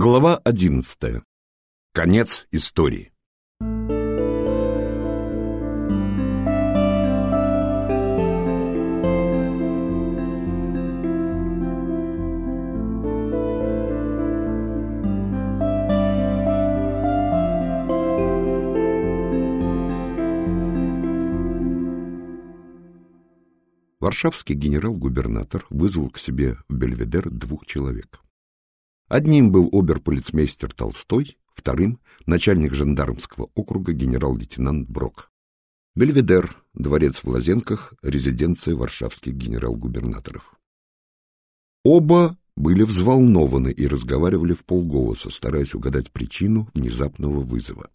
Глава одиннадцатая. Конец истории. Варшавский генерал-губернатор вызвал к себе в Бельведер двух человек. Одним был оберполицмейстер Толстой, вторым — начальник жандармского округа генерал-лейтенант Брок. Бельведер, дворец в Лазенках, резиденция варшавских генерал-губернаторов. Оба были взволнованы и разговаривали в полголоса, стараясь угадать причину внезапного вызова.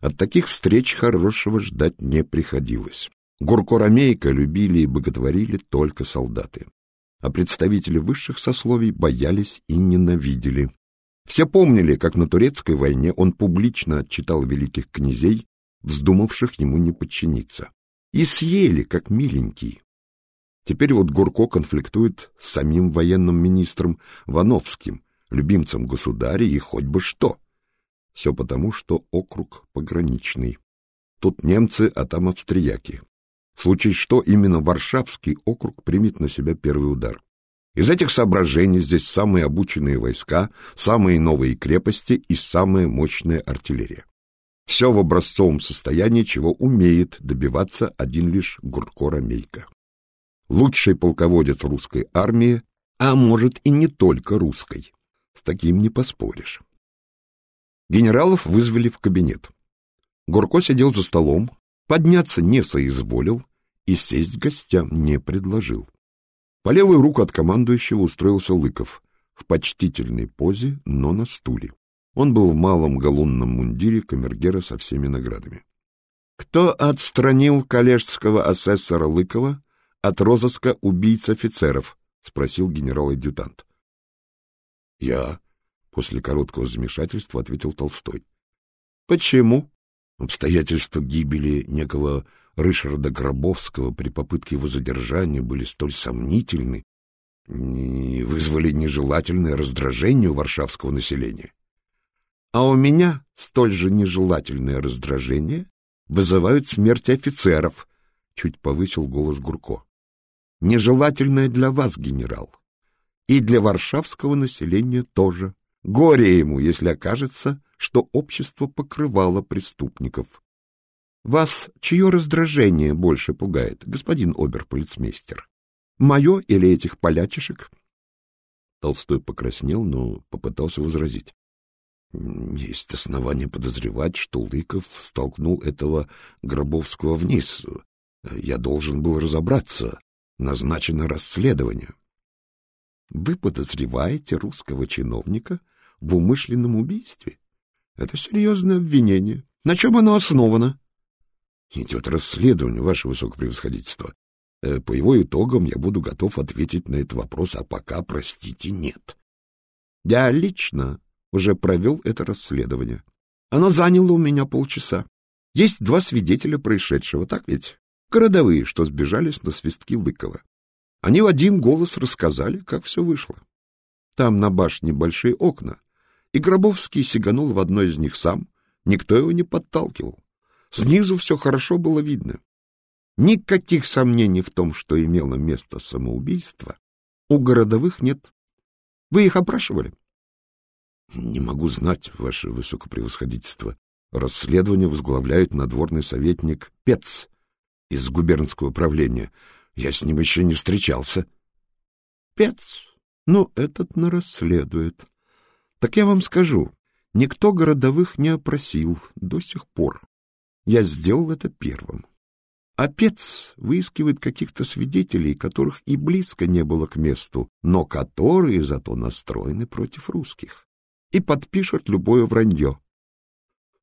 От таких встреч хорошего ждать не приходилось. Гурко-ромейка любили и боготворили только солдаты, а представители высших сословий боялись и ненавидели. Все помнили, как на турецкой войне он публично отчитал великих князей, вздумавших ему не подчиниться, и съели, как миленький. Теперь вот Гурко конфликтует с самим военным министром Вановским, любимцем государя и хоть бы что. Все потому, что округ пограничный. Тут немцы, а там австрияки. В случае что, именно Варшавский округ примет на себя первый удар. Из этих соображений здесь самые обученные войска, самые новые крепости и самая мощная артиллерия. Все в образцовом состоянии, чего умеет добиваться один лишь Гурко-Ромейко. Лучший полководец русской армии, а может и не только русской. С таким не поспоришь. Генералов вызвали в кабинет. Гурко сидел за столом, подняться не соизволил, и сесть гостям не предложил. По левую руку от командующего устроился Лыков в почтительной позе, но на стуле. Он был в малом галунном мундире камергера со всеми наградами. Кто отстранил коллежского асессора Лыкова от розыска убийц офицеров? спросил генерал-адъютант. Я, после короткого замешательства, ответил Толстой. Почему? Обстоятельства гибели некого Рышарда Гробовского при попытке его задержания были столь сомнительны и вызвали нежелательное раздражение у варшавского населения. А у меня столь же нежелательное раздражение вызывают смерть офицеров, чуть повысил голос Гурко. Нежелательное для вас, генерал, и для варшавского населения тоже. Горе ему, если окажется, что общество покрывало преступников. Вас чье раздражение больше пугает, господин оберполицмейстер? Мое или этих полячишек? Толстой покраснел, но попытался возразить. Есть основания подозревать, что Лыков столкнул этого Гробовского вниз. Я должен был разобраться. Назначено расследование. Вы подозреваете русского чиновника в умышленном убийстве? Это серьезное обвинение. На чем оно основано? Идет расследование, ваше высокопревосходительство. Э, по его итогам я буду готов ответить на этот вопрос, а пока, простите, нет. Я лично уже провел это расследование. Оно заняло у меня полчаса. Есть два свидетеля происшедшего, так ведь? Городовые, что сбежались на свистки Лыкова. Они в один голос рассказали, как все вышло. Там на башне большие окна, и Гробовский сиганул в одно из них сам, никто его не подталкивал. Снизу все хорошо было видно. Никаких сомнений в том, что имело место самоубийство, у городовых нет. Вы их опрашивали? — Не могу знать, ваше высокопревосходительство. Расследование возглавляет надворный советник Пец из губернского управления. Я с ним еще не встречался. — Пец? Ну, этот нарасследует. Так я вам скажу, никто городовых не опросил до сих пор. Я сделал это первым. Опец выискивает каких-то свидетелей, которых и близко не было к месту, но которые зато настроены против русских и подпишут любое вранье.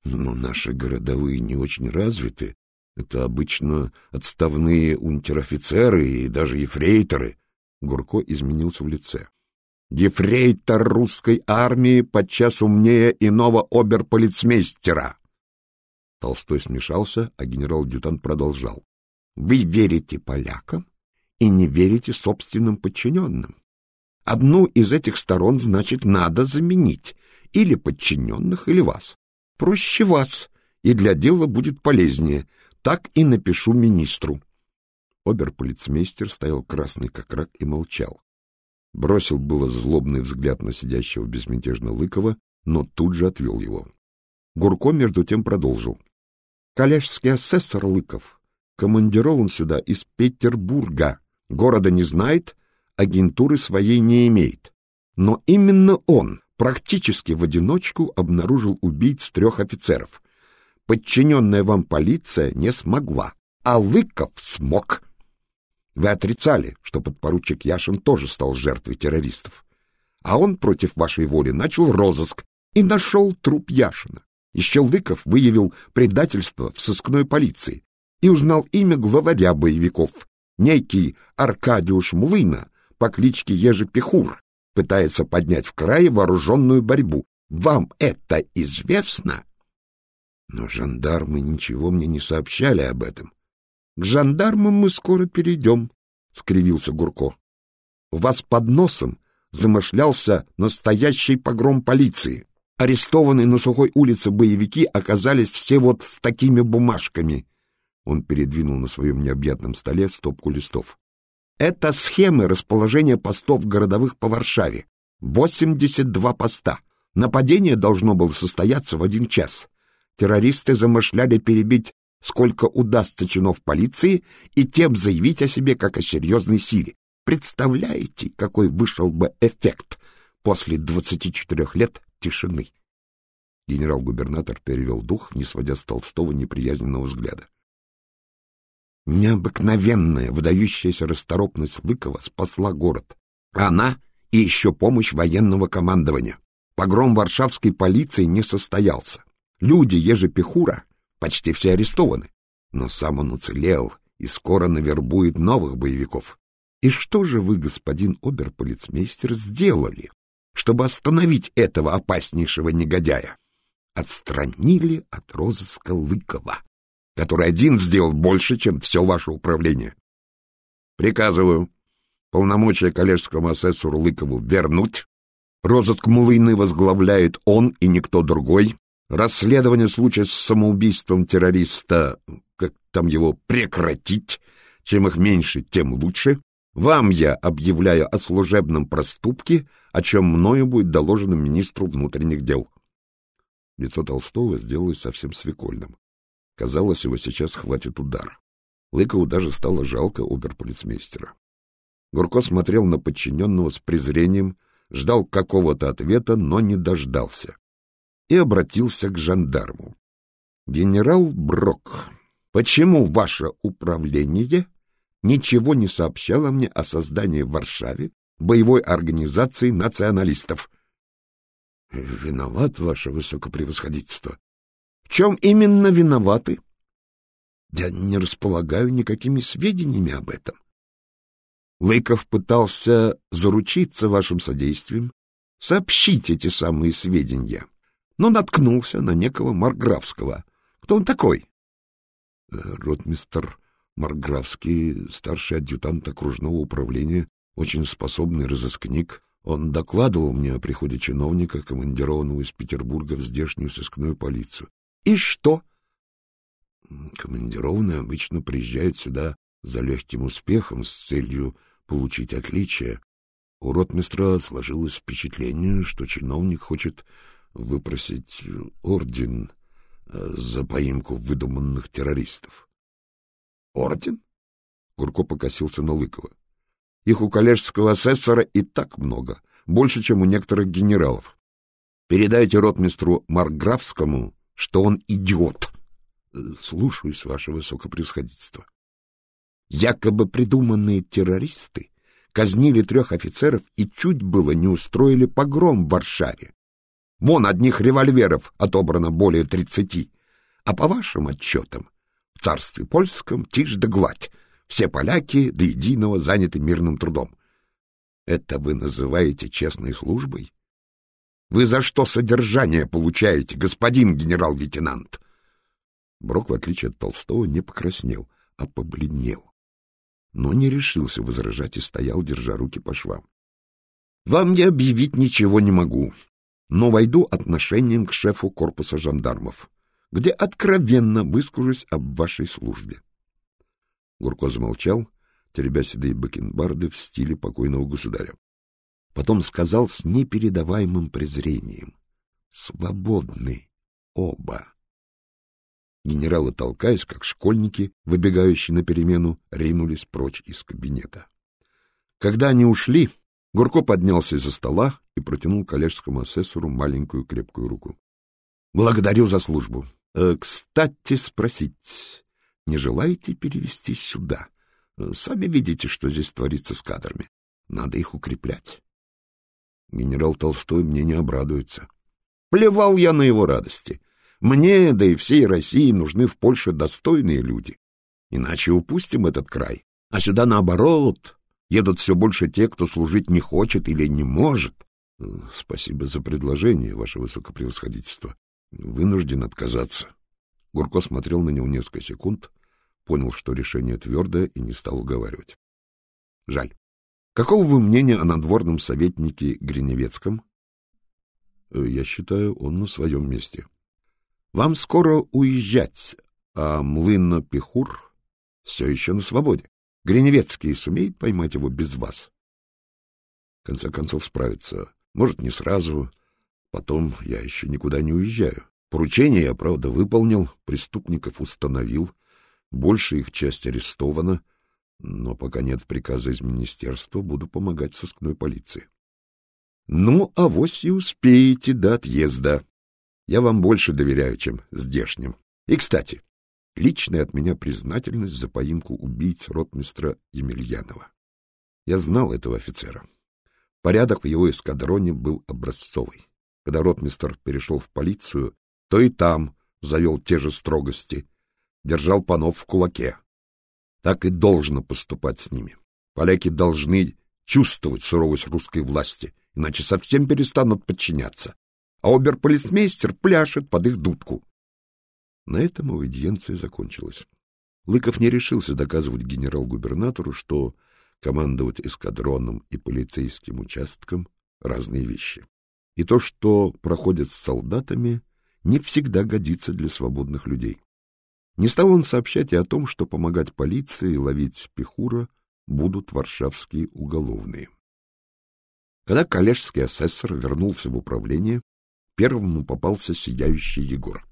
Но наши городовые не очень развиты. Это обычно отставные унтер-офицеры и даже ефрейторы. Гурко изменился в лице. Ефрейтор русской армии подчас умнее иного оберполицмейстера. Толстой смешался, а генерал-адъютант продолжал. Вы верите полякам и не верите собственным подчиненным. Одну из этих сторон, значит, надо заменить, или подчиненных, или вас. Проще вас, и для дела будет полезнее. Так и напишу министру. Оберполицмейстер стоял красный как рак и молчал. Бросил было злобный взгляд на сидящего безмятежно Лыкова, но тут же отвел его. Гурко между тем продолжил. Коллежский асессор Лыков командирован сюда из Петербурга. Города не знает, агентуры своей не имеет. Но именно он практически в одиночку обнаружил убийц трех офицеров. Подчиненная вам полиция не смогла, а Лыков смог. Вы отрицали, что подпоручик Яшин тоже стал жертвой террористов. А он против вашей воли начал розыск и нашел труп Яшина. Еще Лыков выявил предательство в сыскной полиции и узнал имя главаря боевиков, некий Аркадиуш Млына по кличке Ежепехур, пытается поднять в крае вооруженную борьбу. Вам это известно? Но жандармы ничего мне не сообщали об этом. К жандармам мы скоро перейдем, — скривился Гурко. У вас под носом замышлялся настоящий погром полиции. Арестованные на сухой улице боевики оказались все вот с такими бумажками. Он передвинул на своем необъятном столе стопку листов. Это схемы расположения постов городовых по Варшаве. 82 поста. Нападение должно было состояться в один час. Террористы замышляли перебить сколько удастся чинов полиции и тем заявить о себе как о серьезной силе. Представляете, какой вышел бы эффект после 24 лет тишины? Генерал-губернатор перевел дух, не сводя с Толстого неприязненного взгляда. Необыкновенная, выдающаяся расторопность Лыкова спасла город. Она и еще помощь военного командования. Погром варшавской полиции не состоялся. Люди Ежепехура почти все арестованы, но сам он уцелел и скоро навербует новых боевиков. И что же вы, господин оберполицмейстер, сделали, чтобы остановить этого опаснейшего негодяя? Отстранили от розыска Лыкова, который один сделал больше, чем все ваше управление. Приказываю полномочия коллежскому асессору Лыкову вернуть. Розыск Мулыны возглавляет он и никто другой. Расследование случая с самоубийством террориста, как там его, прекратить. Чем их меньше, тем лучше. Вам я объявляю о служебном проступке, о чем мною будет доложено министру внутренних дел. Лицо Толстого сделалось совсем свекольным. Казалось, его сейчас хватит удар. Лыкову даже стало жалко оберполицмейстера. Гурко смотрел на подчиненного с презрением, ждал какого-то ответа, но не дождался и обратился к жандарму. «Генерал Брок, почему ваше управление ничего не сообщало мне о создании в Варшаве боевой организации националистов?» «Виноват, ваше высокопревосходительство». «В чем именно виноваты?» «Я не располагаю никакими сведениями об этом». Лыков пытался заручиться вашим содействием, сообщить эти самые сведения но наткнулся на некого Марграфского. Кто он такой? Э, ротмистер Марграфский, старший адъютант окружного управления, очень способный разыскник. Он докладывал мне о приходе чиновника, командированного из Петербурга в здешнюю сыскную полицию. И что? Командированные обычно приезжают сюда за легким успехом с целью получить отличие. У ротмистра сложилось впечатление, что чиновник хочет выпросить орден э, за поимку выдуманных террористов. Орден? Гурко покосился на Лыкова. Их у коллежского асессора и так много, больше, чем у некоторых генералов. Передайте ротмистру Марграфскому, что он идиот. Э, слушаюсь, ваше высокопревосходительство. Якобы придуманные террористы казнили трех офицеров и чуть было не устроили погром в Варшаве. Вон одних револьверов отобрано более тридцати. А по вашим отчетам, в царстве польском тишь да гладь. Все поляки до единого заняты мирным трудом. Это вы называете честной службой? Вы за что содержание получаете, господин генерал-лейтенант? Брок, в отличие от Толстого, не покраснел, а побледнел. Но не решился возражать и стоял, держа руки по швам. — Вам я объявить ничего не могу. но войду отношением к шефу корпуса жандармов, где откровенно выскажусь об вашей службе. Гурко замолчал, теребя седые бакенбарды в стиле покойного государя. Потом сказал с непередаваемым презрением. «Свободны оба». Генералы, толкаясь, как школьники, выбегающие на перемену, ринулись прочь из кабинета. Когда они ушли, Гурко поднялся из-за стола и протянул коллежскому асессору маленькую крепкую руку. — Благодарю за службу. Э, кстати, спросить, не желаете перевести сюда? Сами видите, что здесь творится с кадрами. Надо их укреплять. Генерал Толстой мне не обрадуется. Плевал я на его радости. Мне, да и всей России, нужны в Польше достойные люди. Иначе упустим этот край. А сюда, наоборот, едут все больше те, кто служить не хочет или не может. Спасибо за предложение, ваше высокопревосходительство. Вынужден отказаться. Гурко смотрел на него несколько секунд, понял, что решение твердое, и не стал уговаривать. Жаль. Какого вы мнения о надворном советнике Гриневецком? Я считаю, он на своем месте. Вам скоро уезжать, а Млынно-Пехур все еще на свободе. Гриневецкий сумеет поймать его без вас? В конце концов справится. Может, не сразу. Потом я еще никуда не уезжаю. Поручение я, правда, выполнил, преступников установил, больше их часть арестована, но пока нет приказа из министерства, буду помогать сыскной полиции. Ну, а вось и успеете до отъезда. Я вам больше доверяю, чем здешним. И, кстати, личная от меня признательность за поимку убийц ротмистра Емельянова. Я знал этого офицера. Порядок в его эскадроне был образцовый. Когда ротмистр перешел в полицию, то и там завел те же строгости, держал панов в кулаке. Так и должно поступать с ними. Поляки должны чувствовать суровость русской власти, иначе совсем перестанут подчиняться а оберполицмейстер пляшет под их дудку. На этом аудиенция закончилась. Лыков не решился доказывать генерал-губернатору, что командовать эскадроном и полицейским участком — разные вещи. И то, что проходит с солдатами, не всегда годится для свободных людей. Не стал он сообщать и о том, что помогать полиции и ловить пехура будут варшавские уголовные. Когда коллежский асессор вернулся в управление, первому попался сияющий Егор.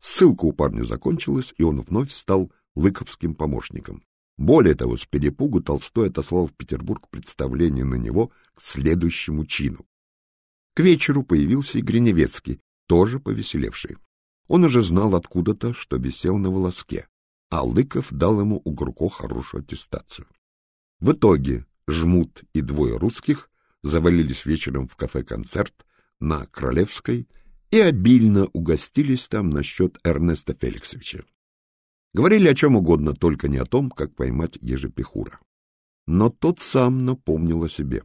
Ссылка у парня закончилась, и он вновь стал лыковским помощником. Более того, с перепугу Толстой отослал в Петербург представление на него к следующему чину. К вечеру появился и Гриневецкий, тоже повеселевший. Он уже знал откуда-то, что висел на волоске, а Лыков дал ему у Гурко хорошую аттестацию. В итоге Жмут и двое русских завалились вечером в кафе-концерт на Королевской и обильно угостились там насчет Эрнеста Феликсовича. Говорили о чем угодно, только не о том, как поймать ежепехура. Но тот сам напомнил о себе.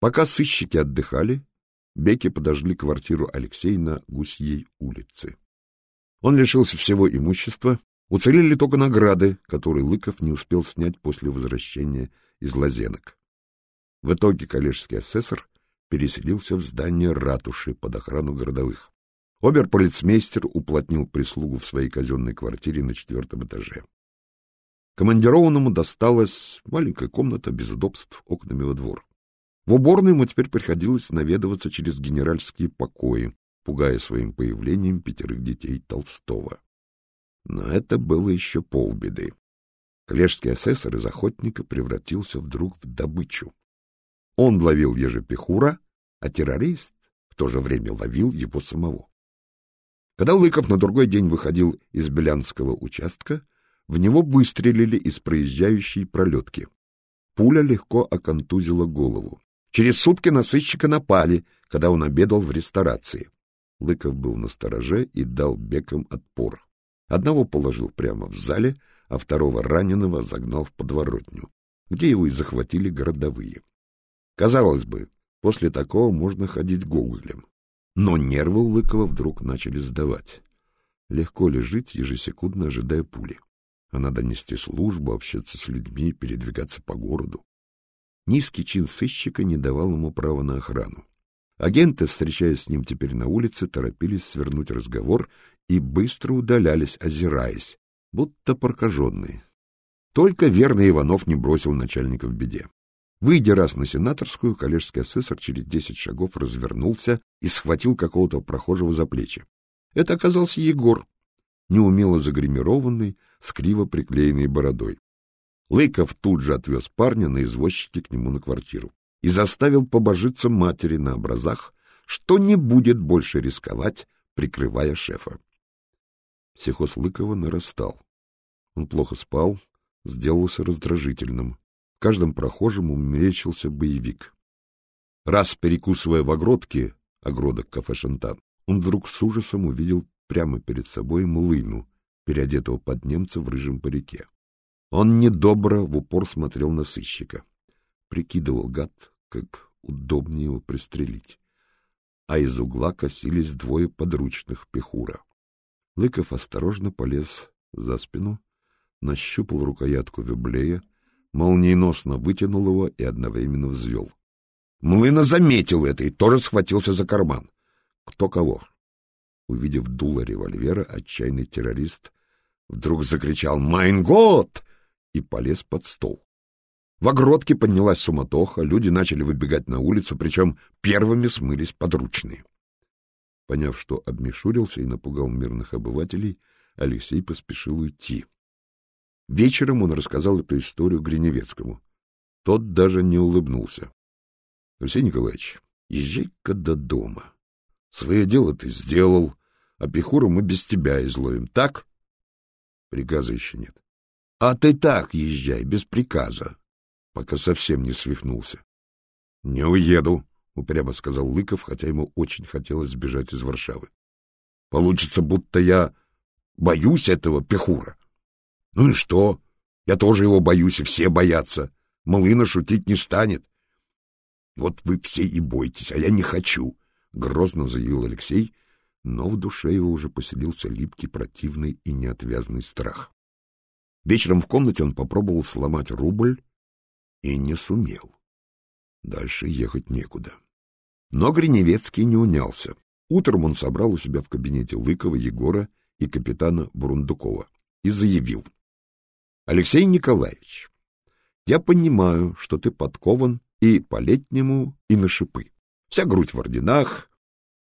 Пока сыщики отдыхали, Беки подожгли квартиру Алексея на Гусьей улице. Он лишился всего имущества, уцелели только награды, которые Лыков не успел снять после возвращения из Лазенок. В итоге коллежский асессор переселился в здание ратуши под охрану городовых. Оберполицмейстер уплотнил прислугу в своей казенной квартире на четвертом этаже. Командированному досталась маленькая комната без удобств окнами во двор. В уборную ему теперь приходилось наведываться через генеральские покои, пугая своим появлением пятерых детей Толстого. Но это было еще полбеды. Коллежский асессор из охотника превратился вдруг в добычу. Он ловил ежепехура, а террорист в то же время ловил его самого. Когда Лыков на другой день выходил из Белянского участка, в него выстрелили из проезжающей пролетки. Пуля легко оконтузила голову. Через сутки на сыщика напали, когда он обедал в ресторации. Лыков был на стороже и дал бекам отпор. Одного положил прямо в зале, а второго раненого загнал в подворотню, где его и захватили городовые. Казалось бы, после такого можно ходить гоголем. Но нервы у Лыкова вдруг начали сдавать. Легко ли жить, ежесекундно ожидая пули? А надо нести службу, общаться с людьми, передвигаться по городу. Низкий чин сыщика не давал ему права на охрану. Агенты, встречаясь с ним теперь на улице, торопились свернуть разговор и быстро удалялись, озираясь, будто прокаженные. Только верный Иванов не бросил начальника в беде. Выйдя раз на сенаторскую, коллежский асессор через десять шагов развернулся и схватил какого-то прохожего за плечи. Это оказался Егор, неумело загримированный, с криво приклеенной бородой. Лыков тут же отвез парня на извозчике к нему на квартиру и заставил побожиться матери на образах, что не будет больше рисковать, прикрывая шефа. Психоз Лыкова нарастал. Он плохо спал, сделался раздражительным. В каждом прохожем боевик. Раз перекусывая в огродке, огродок кафе «Шантан», он вдруг с ужасом увидел прямо перед собой млыну, переодетого под немца в рыжем парике. Он недобро в упор смотрел на сыщика. Прикидывал гад, как удобнее его пристрелить. А из угла косились двое подручных пехура. Лыков осторожно полез за спину, нащупал рукоятку виблея, молниеносно вытянул его и одновременно взвел. Млына заметил это и тоже схватился за карман. Кто кого? Увидев дуло револьвера, отчаянный террорист вдруг закричал «Майн год!» И полез под стол. В огродке поднялась суматоха, люди начали выбегать на улицу, причем первыми смылись подручные. Поняв, что обмешурился и напугал мирных обывателей, Алексей поспешил уйти. Вечером он рассказал эту историю Гриневецкому. Тот даже не улыбнулся. — Алексей Николаевич, езжай-ка до дома. Свое дело ты сделал, а Пехуру мы без тебя изловим, так? Приказа еще нет. — А ты так езжай, без приказа, пока совсем не свихнулся. — Не уеду, — упрямо сказал Лыков, хотя ему очень хотелось сбежать из Варшавы. — Получится, будто я боюсь этого Пехура. Ну и что? Я тоже его боюсь, и все боятся. Малына шутить не станет. Вот вы все и бойтесь, а я не хочу, — грозно заявил Алексей, но в душе его уже поселился липкий, противный и неотвязный страх. Вечером в комнате он попробовал сломать рубль и не сумел. Дальше ехать некуда. Но Гриневецкий не унялся. Утром он собрал у себя в кабинете Лыкова, Егора и капитана Бурундукова и заявил. — Алексей Николаевич, я понимаю, что ты подкован и по-летнему, и на шипы. Вся грудь в орденах,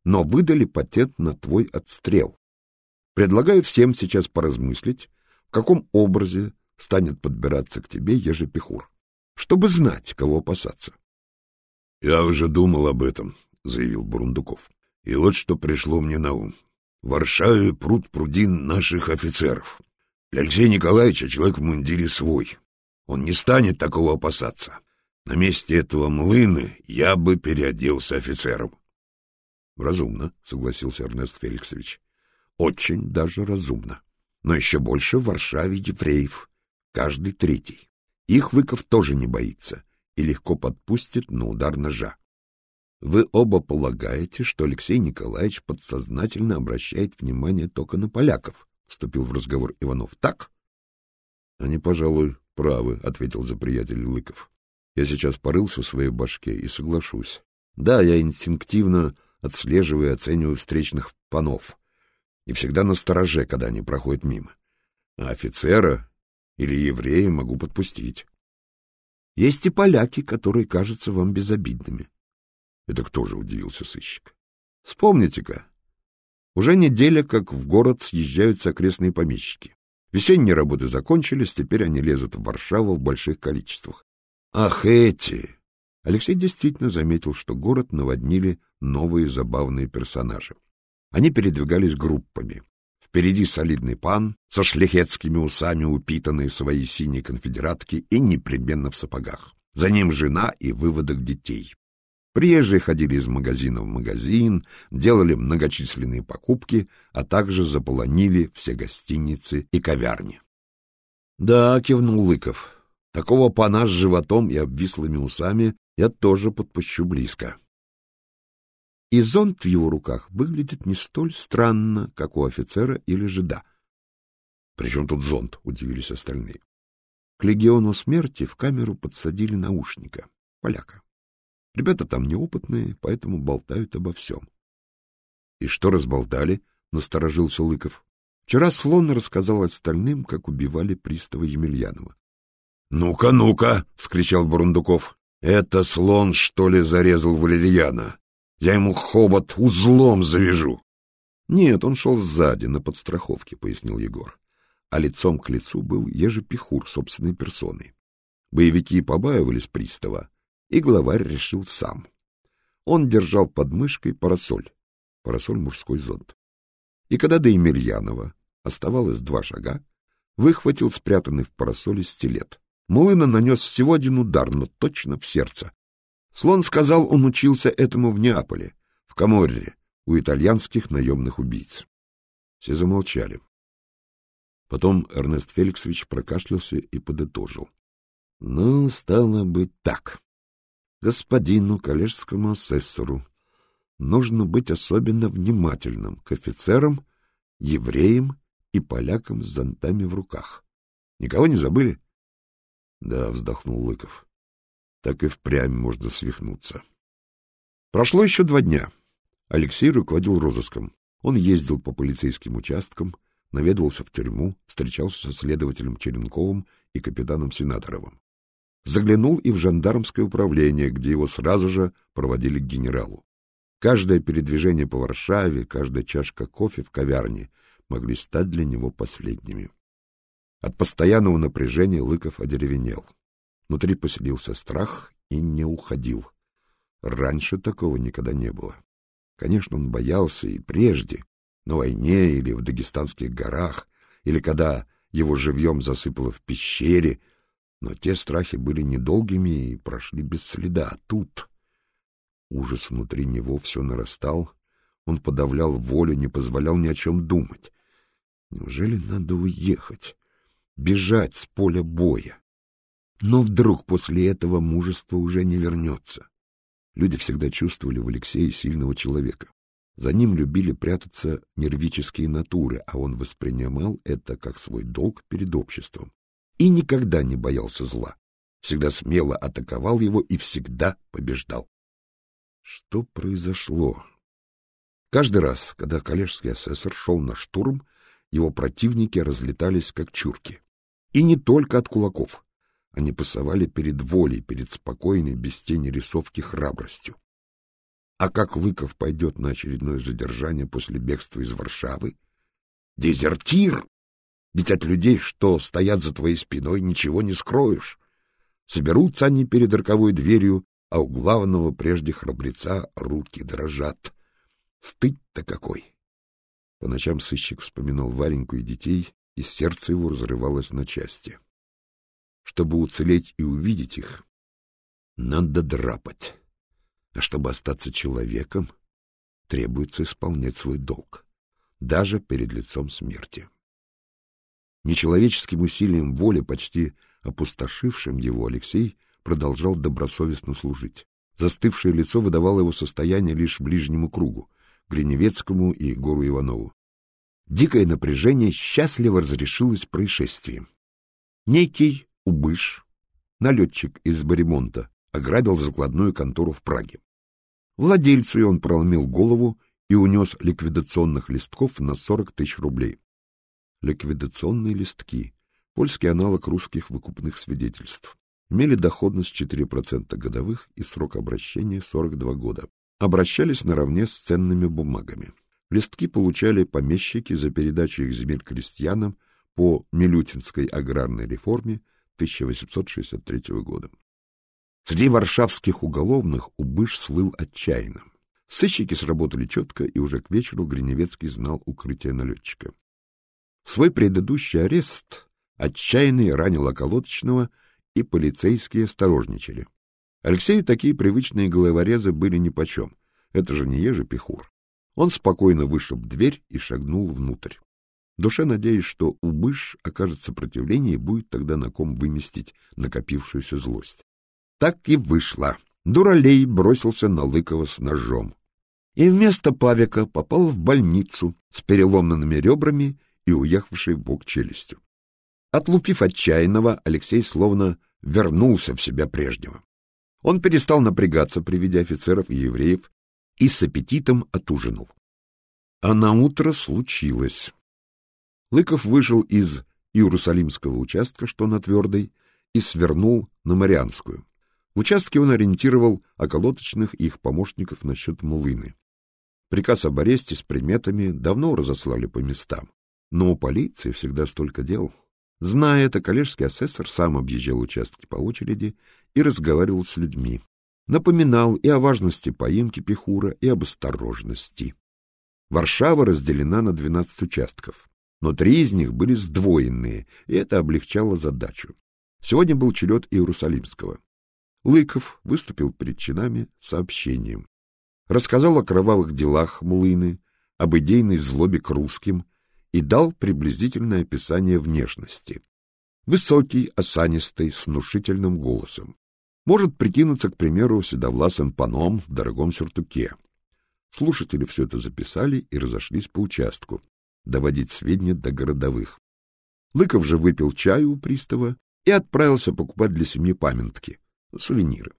но выдали патент на твой отстрел. Предлагаю всем сейчас поразмыслить, каком образе станет подбираться к тебе ежепехур, чтобы знать, кого опасаться. — Я уже думал об этом, — заявил Бурундуков. — И вот что пришло мне на ум. В Варшаве пруд прудин наших офицеров. Для Алексея Николаевича человек в мундире свой. Он не станет такого опасаться. На месте этого млыны я бы переоделся офицером. — Разумно, — согласился Эрнест Феликсович. — Очень даже разумно но еще больше в Варшаве евреев, каждый третий. Их Лыков тоже не боится и легко подпустит на удар ножа. Вы оба полагаете, что Алексей Николаевич подсознательно обращает внимание только на поляков, вступил в разговор Иванов. Так? Они, пожалуй, правы, ответил за приятель Лыков. Я сейчас порылся в своей башке и соглашусь. Да, я инстинктивно отслеживаю и оцениваю встречных панов и всегда на стороже, когда они проходят мимо. А офицера или еврея могу подпустить. Есть и поляки, которые кажутся вам безобидными. Это кто же, удивился сыщик. Вспомните-ка. Уже неделя, как в город съезжаются окрестные помещики. Весенние работы закончились, теперь они лезут в Варшаву в больших количествах. Ах, эти! Алексей действительно заметил, что город наводнили новые забавные персонажи. Они передвигались группами. Впереди солидный пан со шляхетскими усами, упитанный в свои синие конфедератки и непременно в сапогах. За ним жена и выводок детей. Приезжие ходили из магазина в магазин, делали многочисленные покупки, а также заполонили все гостиницы и ковярни. — Да, — кивнул Лыков, — такого пана с животом и обвислыми усами я тоже подпущу близко и зонт в его руках выглядит не столь странно, как у офицера или жида. — Причем тут зонт? — удивились остальные. К легиону смерти в камеру подсадили наушника, поляка. Ребята там неопытные, поэтому болтают обо всем. — И что разболтали? — насторожился Лыков. Вчера Слон рассказал остальным, как убивали пристава Емельянова. «Ну-ка, ну-ка!» — вскричал Бурундуков. «Это слон, что ли, зарезал Валерьяна? Я ему хобот узлом завяжу!» «Нет, он шел сзади, на подстраховке», — пояснил Егор. А лицом к лицу был ежепихур собственной персоной. Боевики побаивались пристава, и главарь решил сам. Он держал под мышкой парасоль, парасоль мужской зонт. И когда до Емельянова оставалось два шага, выхватил спрятанный в парасоле стилет. Мулына нанес всего один удар, но точно в сердце. Слон сказал, он учился этому в Неаполе, в Каморре, у итальянских наемных убийц. Все замолчали. Потом Эрнест Феликсович прокашлялся и подытожил. — Ну, стало быть так. Господину коллежскому асессору нужно быть особенно внимательным к офицерам, евреям и полякам с зонтами в руках. Никого не забыли? Да, вздохнул Лыков. Так и впрямь можно свихнуться. Прошло еще два дня. Алексей руководил розыском. Он ездил по полицейским участкам, наведывался в тюрьму, встречался со следователем Черенковым и капитаном Сенаторовым. Заглянул и в жандармское управление, где его сразу же проводили к генералу. Каждое передвижение по Варшаве, каждая чашка кофе в ковярне могли стать для него последними. От постоянного напряжения Лыков одеревенел. Внутри поселился страх и не уходил. Раньше такого никогда не было. Конечно, он боялся и прежде, на войне или в дагестанских горах, или когда его живьем засыпало в пещере, но те страхи были недолгими и прошли без следа. А тут ужас внутри него все нарастал, он подавлял волю, не позволял ни о чем думать. Неужели надо уехать? бежать с поля боя. Но вдруг после этого мужество уже не вернется. Люди всегда чувствовали в Алексее сильного человека. За ним любили прятаться нервические натуры, а он воспринимал это как свой долг перед обществом. И никогда не боялся зла. Всегда смело атаковал его и всегда побеждал. Что произошло? Каждый раз, когда коллежский асессор шел на штурм, его противники разлетались как чурки. И не только от кулаков. Они пасовали перед волей, перед спокойной, без тени рисовки храбростью. А как Лыков пойдет на очередное задержание после бегства из Варшавы? Дезертир! Ведь от людей, что стоят за твоей спиной, ничего не скроешь. Соберутся они перед роковой дверью, а у главного прежде храбреца руки дрожат. Стыд-то какой! По ночам сыщик вспоминал Вареньку и детей, и сердце его разрывалось на части. Чтобы уцелеть и увидеть их, надо драпать. А чтобы остаться человеком, требуется исполнять свой долг, даже перед лицом смерти. Нечеловеческим усилием воли, почти опустошившим его, Алексей продолжал добросовестно служить. Застывшее лицо выдавало его состояние лишь ближнему кругу, Гриневецкому и Егору Иванову. Дикое напряжение счастливо разрешилось происшествием. Некий убыш, налетчик из Баримонта, ограбил закладную контору в Праге. Владельцу он проломил голову и унес ликвидационных листков на 40 тысяч рублей. Ликвидационные листки — польский аналог русских выкупных свидетельств. Имели доходность 4% годовых и срок обращения 42 года обращались наравне с ценными бумагами. Листки получали помещики за передачу их земель крестьянам по Милютинской аграрной реформе 1863 года. Среди варшавских уголовных Убыш слыл отчаянным. Сыщики сработали четко, и уже к вечеру Гриневецкий знал укрытие налетчика. Свой предыдущий арест отчаянный ранил околоточного, и полицейские осторожничали. Алексею такие привычные головорезы были нипочем. Это же не ежепихур. Он спокойно вышиб дверь и шагнул внутрь. Душе надеясь, что убыш окажет сопротивление и будет тогда на ком выместить накопившуюся злость. Так и вышло. Дуралей бросился на Лыкова с ножом. И вместо Павика попал в больницу с переломанными ребрами и уехавшей в бок челюстью. Отлупив отчаянного, Алексей словно вернулся в себя прежнего. Он перестал напрягаться при виде офицеров и евреев и с аппетитом отужинал. А на утро случилось. Лыков вышел из Иерусалимского участка, что на Твердой, и свернул на Марианскую. В участке он ориентировал околоточных и их помощников насчет млыны. Приказ об аресте с приметами давно разослали по местам, но у полиции всегда столько дел. Зная это, коллежский асессор сам объезжал участки по очереди и разговаривал с людьми. Напоминал и о важности поимки Пехура, и об осторожности. Варшава разделена на 12 участков, но три из них были сдвоенные, и это облегчало задачу. Сегодня был черед Иерусалимского. Лыков выступил перед чинами сообщением рассказал о кровавых делах Млыны, об идейной злобе к русским и дал приблизительное описание внешности. Высокий, осанистый, с внушительным голосом. Может прикинуться, к примеру, седовласым паном в дорогом сюртуке. Слушатели все это записали и разошлись по участку, доводить сведения до городовых. Лыков же выпил чаю у пристава и отправился покупать для семьи памятки, сувениры.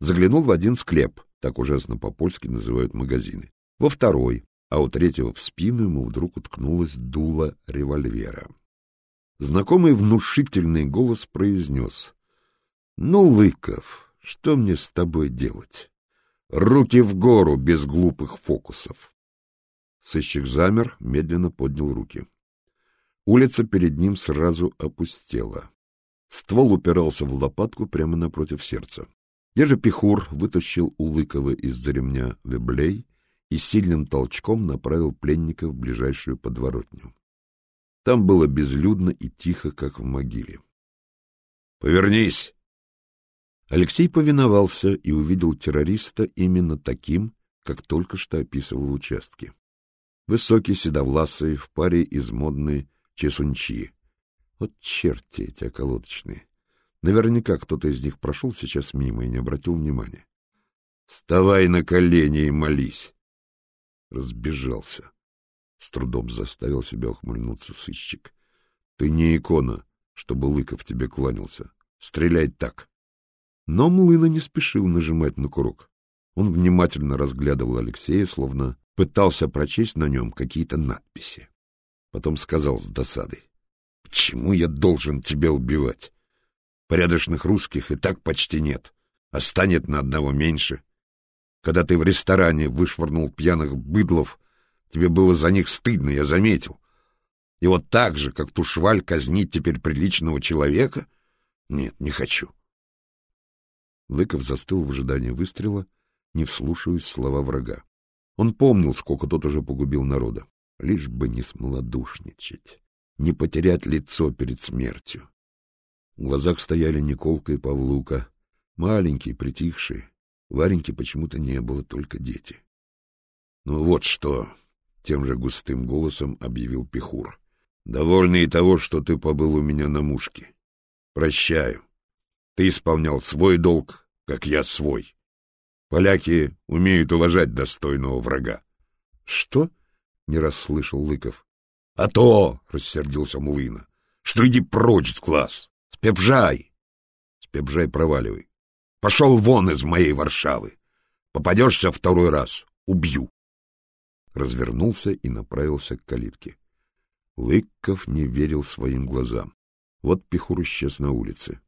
Заглянул в один склеп, так ужасно по-польски называют магазины. Во второй, а у третьего в спину ему вдруг уткнулось дуло револьвера. Знакомый внушительный голос произнес. — Ну, Лыков, что мне с тобой делать? Руки в гору, без глупых фокусов. Сыщик замер, медленно поднял руки. Улица перед ним сразу опустела. Ствол упирался в лопатку прямо напротив сердца. Ежи Пихур вытащил у Лыкова из-за ремня веблей и сильным толчком направил пленника в ближайшую подворотню. Там было безлюдно и тихо, как в могиле. «Повернись!» Алексей повиновался и увидел террориста именно таким, как только что описывал в участке. Высокий, седовласый, в паре из модной чесунчи. Вот черти эти околоточные! Наверняка кто-то из них прошел сейчас мимо и не обратил внимания. «Вставай на колени и молись!» Разбежался. С трудом заставил себя ухмыльнуться сыщик. «Ты не икона, чтобы Лыков тебе кланялся. Стреляй так!» Но Млына не спешил нажимать на курок. Он внимательно разглядывал Алексея, словно пытался прочесть на нем какие-то надписи. Потом сказал с досадой. — Почему я должен тебя убивать? Порядочных русских и так почти нет, а станет на одного меньше. Когда ты в ресторане вышвырнул пьяных быдлов, тебе было за них стыдно, я заметил. И вот так же, как ту шваль казнить теперь приличного человека? Нет, не хочу. Лыков застыл в ожидании выстрела, не вслушиваясь слова врага. Он помнил, сколько тот уже погубил народа. Лишь бы не смолодушничать, не потерять лицо перед смертью. В глазах стояли Николка и Павлука, маленькие, притихшие. Вареньки почему-то не было, только дети. — Ну вот что, — тем же густым голосом объявил Пехур. — Довольный того, что ты побыл у меня на мушке. Прощаю. Ты исполнял свой долг, как я свой. Поляки умеют уважать достойного врага. — Что? — не расслышал Лыков. — А то, — рассердился Млына, — что иди прочь с глаз. Спебжай! Спебжай, проваливай. Пошел вон из моей Варшавы. Попадешься второй раз — убью. Развернулся и направился к калитке. Лыков не верил своим глазам. Вот Пехур исчез на улице.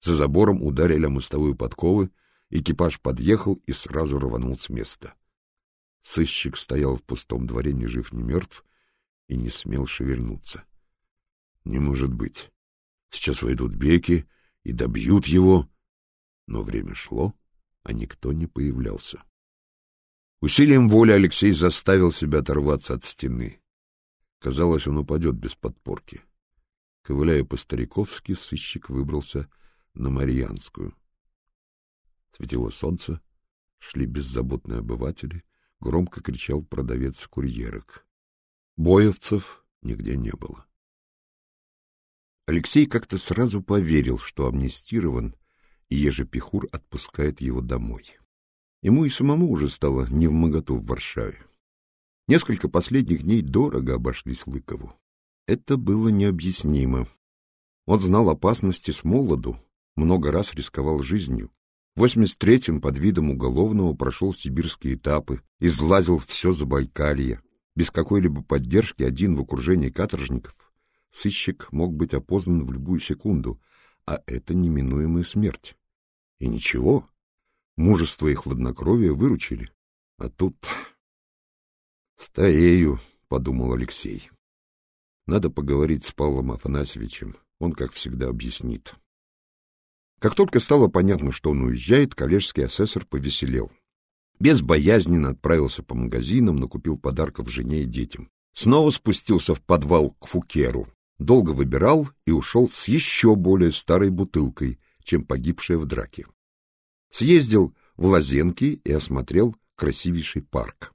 За забором ударили о мостовую подковы, экипаж подъехал и сразу рванул с места. Сыщик стоял в пустом дворе, ни жив, ни мертв, и не смел шевельнуться. Не может быть. Сейчас войдут беки и добьют его. Но время шло, а никто не появлялся. Усилием воли Алексей заставил себя оторваться от стены. Казалось, он упадет без подпорки. Ковыляя по-стариковски, сыщик выбрался на Марьянскую. Светило солнце, шли беззаботные обыватели, громко кричал продавец курьерок. Боевцев нигде не было. Алексей как-то сразу поверил, что амнистирован, и Ежепихур отпускает его домой. Ему и самому уже стало невмоготу в Варшаве. Несколько последних дней дорого обошлись Лыкову. Это было необъяснимо. Он знал опасности с молоду, много раз рисковал жизнью. В 83-м под видом уголовного прошел сибирские этапы, излазил все Забайкалье. Без какой-либо поддержки один в окружении каторжников сыщик мог быть опознан в любую секунду, а это неминуемая смерть. И ничего, мужество и хладнокровие выручили. А тут... «Старею», — подумал Алексей. «Надо поговорить с Павлом Афанасьевичем, он, как всегда, объяснит». Как только стало понятно, что он уезжает, коллежский асессор повеселел. Безбоязненно отправился по магазинам, накупил подарков жене и детям. Снова спустился в подвал к Фукеру, долго выбирал и ушел с еще более старой бутылкой, чем погибшая в драке. Съездил в Лазенки и осмотрел красивейший парк.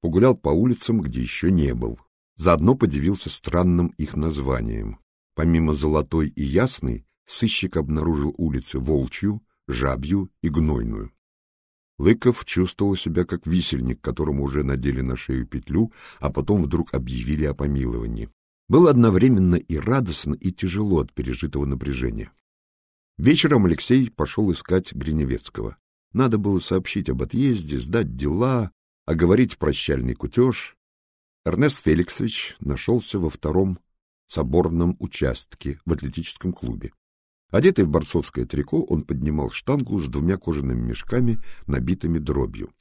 Погулял по улицам, где еще не был. Заодно подивился странным их названием. Помимо Золотой и Ясной, сыщик обнаружил улицы Волчью, Жабью и Гнойную. Лыков чувствовал себя как висельник, которому уже надели на шею петлю, а потом вдруг объявили о помиловании. Было одновременно и радостно, и тяжело от пережитого напряжения. Вечером Алексей пошел искать Гриневецкого. Надо было сообщить об отъезде, сдать дела, оговорить прощальный кутеж. Эрнест Феликсович нашелся во втором соборном участке в атлетическом клубе. Одетый в борцовское трико, он поднимал штангу с двумя кожаными мешками, набитыми дробью.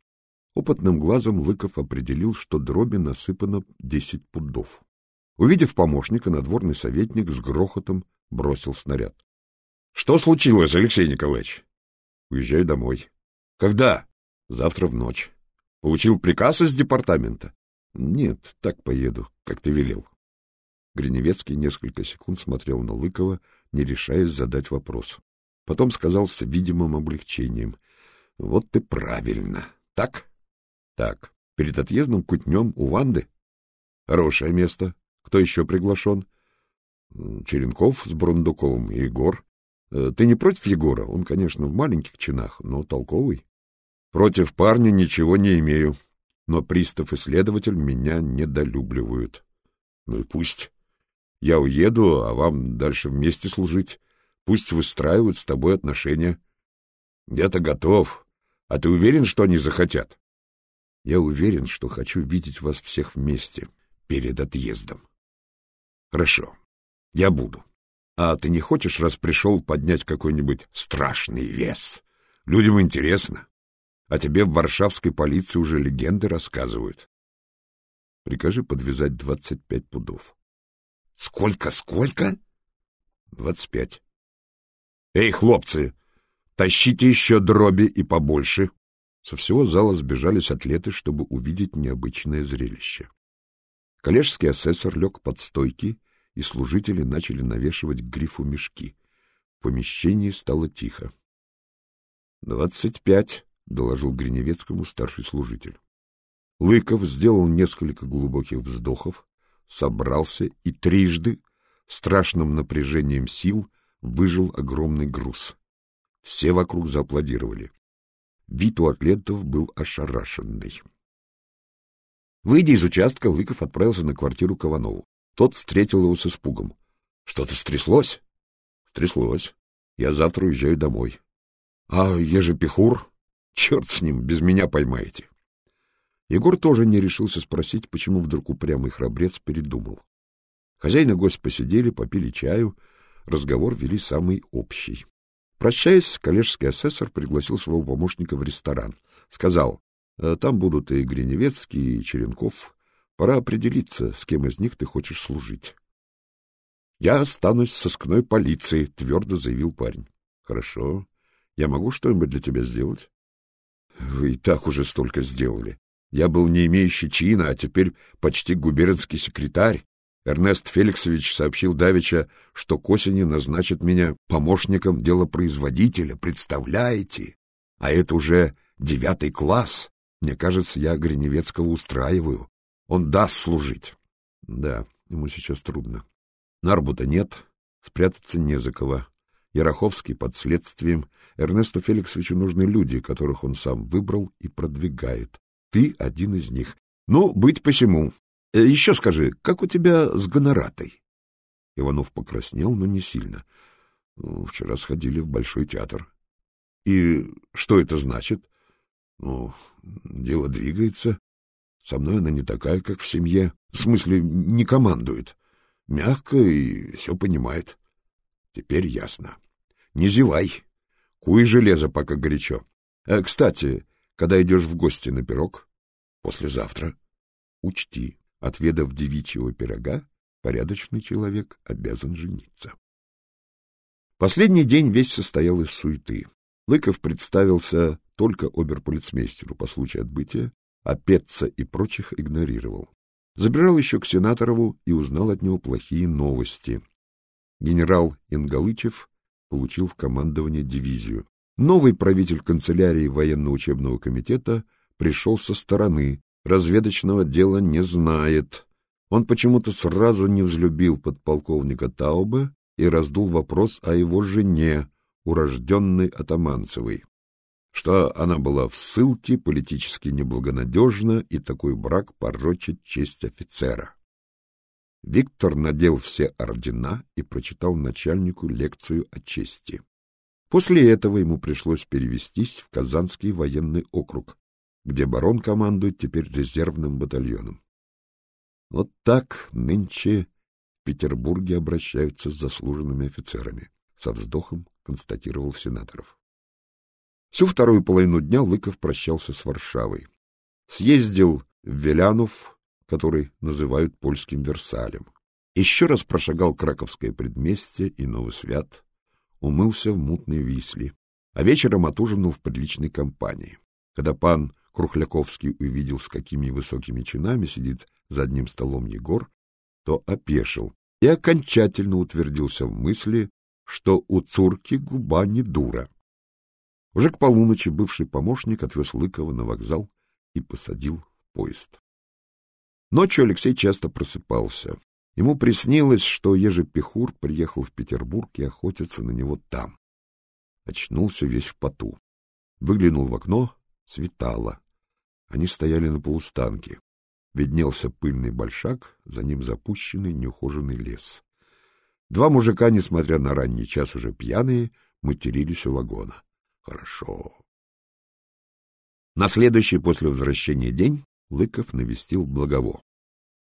Опытным глазом Лыков определил, что дроби насыпано десять пудов. Увидев помощника, надворный советник с грохотом бросил снаряд. — Что случилось, Алексей Николаевич? — Уезжаю домой. — Когда? — Завтра в ночь. — Получил приказ из департамента? — Нет, так поеду, как ты велел. Гриневецкий несколько секунд смотрел на Лыкова, не решаясь задать вопрос. Потом сказал с видимым облегчением. — Вот ты правильно. Так? — Так. Перед отъездом кутнем у Ванды? — Хорошее место. Кто еще приглашен? — Черенков с Брундуковым и Егор. Э, — Ты не против Егора? Он, конечно, в маленьких чинах, но толковый. — Против парня ничего не имею. Но пристав и следователь меня недолюбливают. — Ну и пусть. Я уеду, а вам дальше вместе служить. Пусть выстраивают с тобой отношения. Я-то готов. А ты уверен, что они захотят? Я уверен, что хочу видеть вас всех вместе перед отъездом. Хорошо, я буду. А ты не хочешь, раз пришел, поднять какой-нибудь страшный вес? Людям интересно. А тебе в варшавской полиции уже легенды рассказывают. Прикажи подвязать двадцать пять пудов. Сколько, сколько? Двадцать пять. Эй, хлопцы, тащите еще дроби и побольше. Со всего зала сбежались атлеты, чтобы увидеть необычное зрелище. Коллежский асессор лег под стойки, и служители начали навешивать к грифу мешки. В помещении стало тихо. — Двадцать пять, — доложил Гриневецкому старший служитель. Лыков сделал несколько глубоких вздохов, собрался и трижды, страшным напряжением сил, выжил огромный груз. Все вокруг зааплодировали. Вид у атлетов был ошарашенный. Выйдя из участка, Лыков отправился на квартиру Кованову. Тот встретил его с испугом. — Что-то стряслось? — Стряслось. Я завтра уезжаю домой. — А Ежепихур? Черт с ним, без меня поймаете. Егор тоже не решился спросить, почему вдруг упрямый храбрец передумал. Хозяин и гость посидели, попили чаю, разговор вели самый общий. Прощаясь, коллежский асессор пригласил своего помощника в ресторан. Сказал, «Э, там будут и Гриневецкий, и Черенков. Пора определиться, с кем из них ты хочешь служить. — Я останусь с сыскной полицией, — твердо заявил парень. — Хорошо. Я могу что-нибудь для тебя сделать? — Вы и так уже столько сделали. Я был не имеющий чина, а теперь почти губернский секретарь. Эрнест Феликсович сообщил Давича, что к осени назначит меня помощником делопроизводителя, представляете? А это уже девятый класс. Мне кажется, я Гриневецкого устраиваю. Он даст служить. Да, ему сейчас трудно. Нарбута нет, спрятаться не за кого. Яроховский под следствием. Эрнесту Феликсовичу нужны люди, которых он сам выбрал и продвигает. Ты один из них. Ну, быть посему. Э, еще скажи, как у тебя с гоноратой? Иванов покраснел, но не сильно. Ну, вчера сходили в Большой театр. И что это значит? Ну, дело двигается. Со мной она не такая, как в семье. В смысле, не командует. Мягко и все понимает. Теперь ясно. Не зевай. Куй железо, пока горячо. Э, кстати, когда идешь в гости на пирог? Послезавтра. Учти, отведав девичьего пирога, порядочный человек обязан жениться. Последний день весь состоял из суеты. Лыков представился только оберполицмейстеру по случаю отбытия, а Петца и прочих игнорировал. Забежал еще к Сенаторову и узнал от него плохие новости. Генерал Ингалычев получил в командование дивизию. Новый правитель канцелярии военно-учебного комитета пришел со стороны, разведочного дела не знает. Он почему-то сразу не взлюбил подполковника Таубе и раздул вопрос о его жене, урожденной Атаманцевой. Что она была в ссылке, политически неблагонадежна, и такой брак порочит честь офицера. Виктор надел все ордена и прочитал начальнику лекцию о чести. После этого ему пришлось перевестись в Казанский военный округ, где барон командует теперь резервным батальоном. Вот так нынче в Петербурге обращаются с заслуженными офицерами, со вздохом констатировал Сенаторов. Всю вторую половину дня Лыков прощался с Варшавой. Съездил в Велянов, который называют польским Версалем. Еще раз прошагал Краковское предместье и Новый Свят, умылся в мутной Висле, а вечером отужинал в приличной компании. Когда пан Крухляковский увидел, с какими высокими чинами сидит за одним столом Егор, то опешил и окончательно утвердился в мысли, что у Цурки губа не дура. Уже к полуночи бывший помощник отвез Лыкова на вокзал и посадил в поезд. Ночью Алексей часто просыпался. Ему приснилось, что Ежепихур приехал в Петербург и охотится на него там. Очнулся весь в поту. Выглянул в окно, светало. Они стояли на полустанке. Виднелся пыльный большак, за ним запущенный неухоженный лес. Два мужика, несмотря на ранний час уже пьяные, матерились у вагона. Хорошо. На следующий после возвращения день Лыков навестил Благово.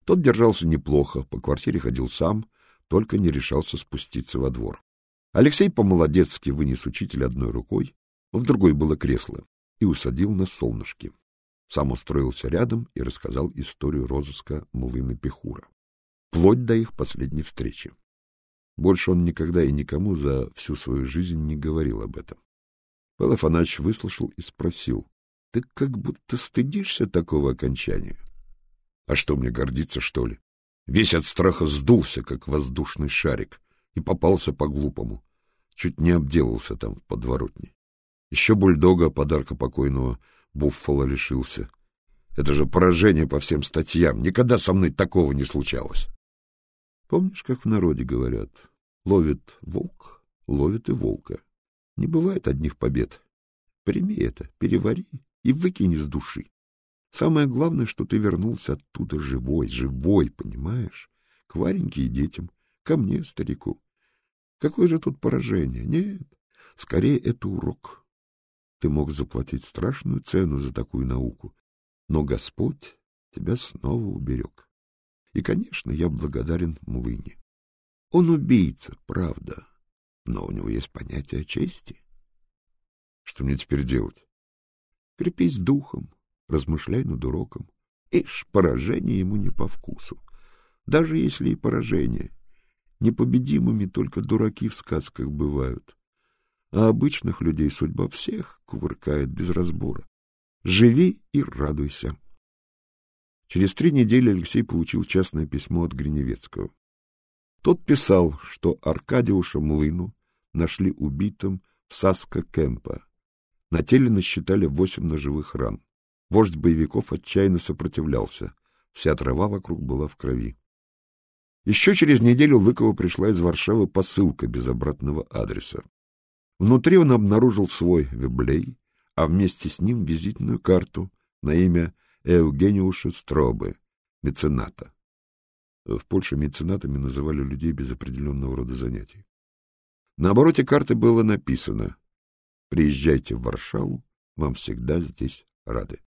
Тот держался неплохо, по квартире ходил сам, только не решался спуститься во двор. Алексей по-молодецки вынес учителя одной рукой, в другой было кресло, и усадил на солнышке сам устроился рядом и рассказал историю розыска Млына Пехура, вплоть до их последней встречи. Больше он никогда и никому за всю свою жизнь не говорил об этом. Павел Афанасьевич выслушал и спросил, — Ты как будто стыдишься такого окончания? — А что, мне гордиться, что ли? Весь от страха сдулся, как воздушный шарик, и попался по-глупому. Чуть не обделался там в подворотне. Еще бульдога, подарка покойного, Буффало лишился. Это же поражение по всем статьям. Никогда со мной такого не случалось. Помнишь, как в народе говорят? Ловит волк, ловит и волка. Не бывает одних побед. Прими это, перевари и выкини с души. Самое главное, что ты вернулся оттуда живой, живой, понимаешь? К Вареньке и детям, ко мне, старику. Какое же тут поражение? Нет, скорее это урок. Ты мог заплатить страшную цену за такую науку, но Господь тебя снова уберег. И, конечно, я благодарен Млыне. Он убийца, правда, но у него есть понятие чести. Что мне теперь делать? Крепись духом, размышляй над уроком. Ишь, поражение ему не по вкусу. Даже если и поражение. Непобедимыми только дураки в сказках бывают а обычных людей судьба всех кувыркает без разбора. Живи и радуйся. Через три недели Алексей получил частное письмо от Гриневецкого. Тот писал, что Аркадиуша Млыну нашли убитым в Саска-Кемпа. На теле насчитали восемь ножевых ран. Вождь боевиков отчаянно сопротивлялся. Вся трава вокруг была в крови. Еще через неделю Лыкову пришла из Варшавы посылка без обратного адреса. Внутри он обнаружил свой виблей, а вместе с ним визитную карту на имя Евгениуша Стробы, мецената. В Польше меценатами называли людей без определенного рода занятий. На обороте карты было написано Приезжайте в Варшаву, вам всегда здесь рады.